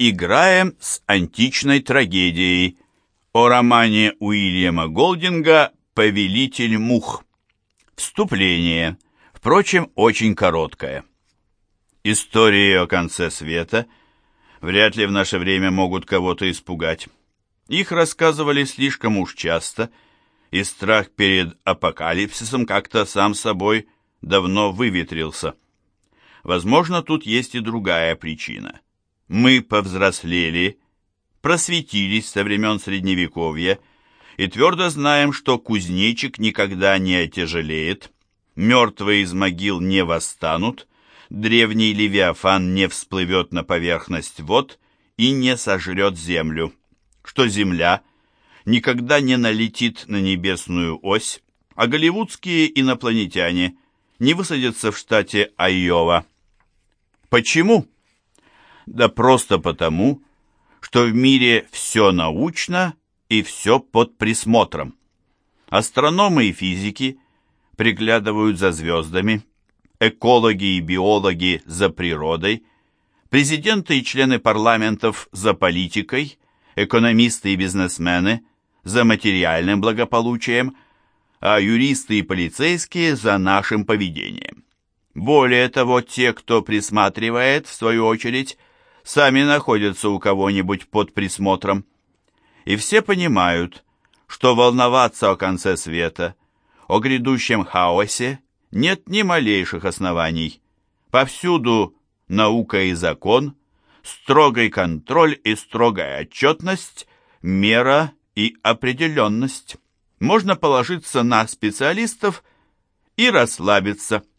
Играем с античной трагедией о романе Уильяма Голдинга «Повелитель мух». Вступление, впрочем, очень короткое. Истории о конце света вряд ли в наше время могут кого-то испугать. Их рассказывали слишком уж часто, и страх перед апокалипсисом как-то сам собой давно выветрился. Возможно, тут есть и другая причина – мы повзрослели, просветились со времен Средневековья и твердо знаем, что кузнечик никогда не отяжелеет, мертвые из могил не восстанут, древний Левиафан не всплывет на поверхность вод и не сожрет землю, что земля никогда не налетит на небесную ось, а голливудские инопланетяне не высадятся в штате Айова. Почему? Да просто потому, что в мире все научно и все под присмотром. Астрономы и физики приглядывают за звездами, экологи и биологи за природой, президенты и члены парламентов за политикой, экономисты и бизнесмены за материальным благополучием, а юристы и полицейские за нашим поведением. Более того, те, кто присматривает, в свою очередь, сами находятся у кого-нибудь под присмотром. И все понимают, что волноваться о конце света, о грядущем хаосе нет ни малейших оснований. Повсюду наука и закон, строгий контроль и строгая отчетность, мера и определенность. Можно положиться на специалистов и расслабиться.